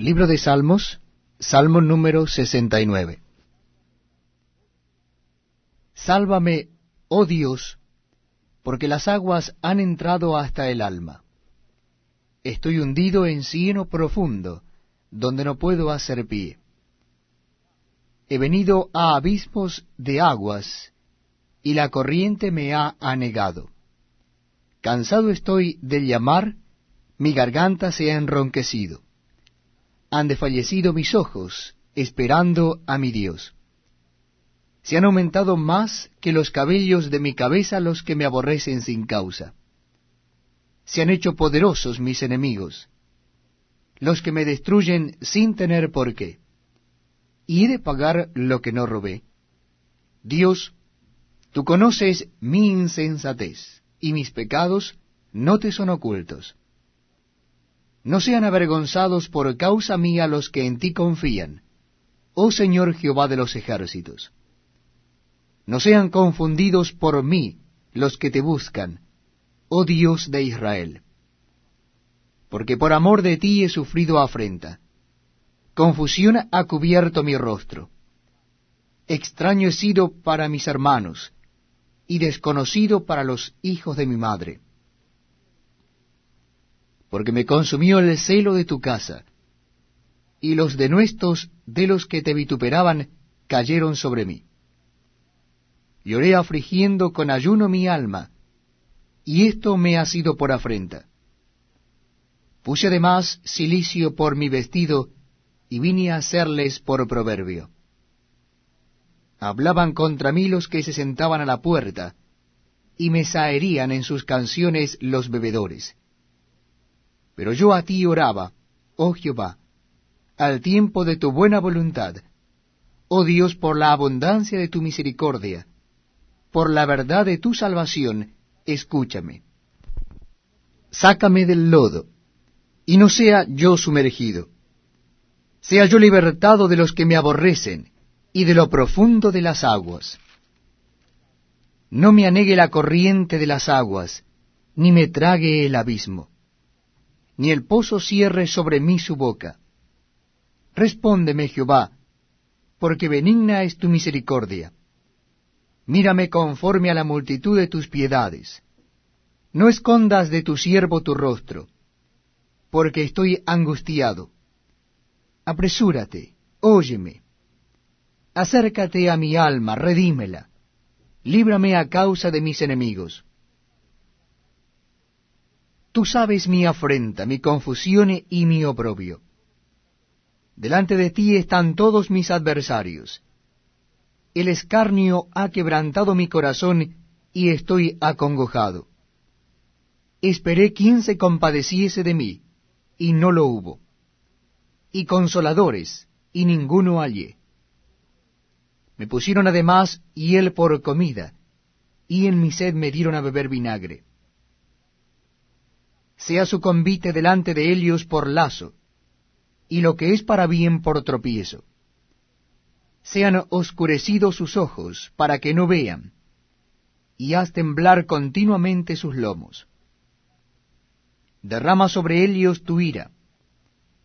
Libro de Salmos, Salmo número 69. Sálvame, oh Dios, porque las aguas han entrado hasta el alma. Estoy hundido en cieno profundo, donde no puedo hacer pie. He venido a abismos de aguas, y la corriente me ha anegado. Cansado estoy de llamar, mi garganta se ha enronquecido. Han desfallecido mis ojos, esperando a mi Dios. Se han aumentado más que los cabellos de mi cabeza los que me aborrecen sin causa. Se han hecho poderosos mis enemigos, los que me destruyen sin tener por qué. ¿Y he de pagar lo que no robé? Dios, tú conoces mi insensatez, y mis pecados no te son ocultos. No sean avergonzados por causa mía los que en ti confían, oh Señor Jehová de los ejércitos. No sean confundidos por mí los que te buscan, oh Dios de Israel. Porque por amor de ti he sufrido afrenta. Confusión ha cubierto mi rostro. Extraño he sido para mis hermanos, y desconocido para los hijos de mi madre. Porque me consumió el celo de tu casa, y los denuestos de los que te vituperaban cayeron sobre mí. Lloré afligiendo con ayuno mi alma, y esto me ha sido por afrenta. Puse además silicio por mi vestido, y vine a hacerles por proverbio. Hablaban contra mí los que se sentaban a la puerta, y me saerían en sus canciones los bebedores. Pero yo a ti oraba, oh Jehová, al tiempo de tu buena voluntad, oh Dios, por la abundancia de tu misericordia, por la verdad de tu salvación, escúchame. Sácame del lodo, y no sea yo sumergido. Sea yo libertado de los que me aborrecen, y de lo profundo de las aguas. No me anegue la corriente de las aguas, ni me trague el abismo, ni el pozo cierre sobre mí su boca. Respóndeme, Jehová, porque benigna es tu misericordia mírame conforme a la multitud de tus piedades. No escondas de tu siervo tu rostro, porque estoy angustiado. Apresúrate, óyeme. Acércate a mi alma, redímela. Líbrame a causa de mis enemigos. Tú sabes mi afrenta, mi confusión y mi oprobio. Delante de ti están todos mis adversarios el escarnio ha quebrantado mi corazón y estoy acongojado. Esperé quien se compadeciese de mí, y no lo hubo. Y consoladores, y ninguno hallé. Me pusieron además hiel por comida, y en mi sed me dieron a beber vinagre. Sea su convite delante de ellos por lazo, y lo que es para bien por tropiezo sean oscurecidos sus ojos, para que no vean, y haz temblar continuamente sus lomos. Derrama sobre ellos tu ira,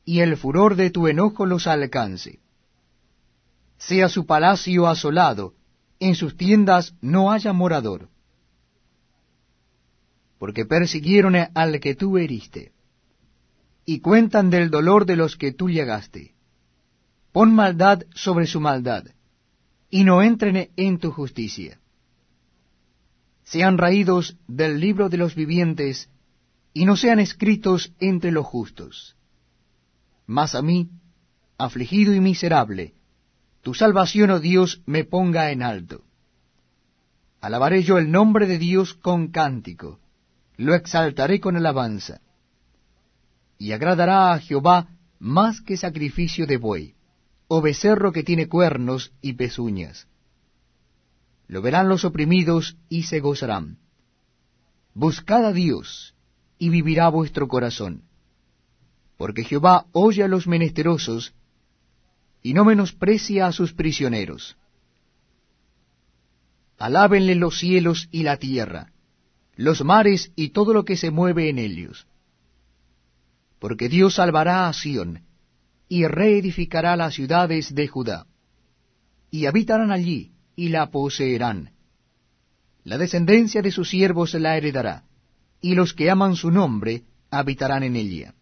y el furor de tu enojo los alcance. Sea su palacio asolado, en sus tiendas no haya morador. Porque persiguieron al que tú heriste, y cuentan del dolor de los que tú llegaste pon maldad sobre su maldad, y no entren en tu justicia. Sean raídos del libro de los vivientes, y no sean escritos entre los justos. Mas a mí, afligido y miserable, tu salvación, oh Dios, me ponga en alto. Alabaré yo el nombre de Dios con cántico, lo exaltaré con alabanza. Y agradará a Jehová más que sacrificio de buey o becerro que tiene cuernos y pezuñas. Lo verán los oprimidos y se gozarán. Buscad a Dios, y vivirá vuestro corazón. Porque Jehová oye a los menesterosos, y no menosprecia a sus prisioneros. Alábenle los cielos y la tierra, los mares y todo lo que se mueve en ellos. Porque Dios salvará a Sión, y reedificará las ciudades de Judá. Y habitarán allí, y la poseerán. La descendencia de sus siervos la heredará, y los que aman su nombre habitarán en ella.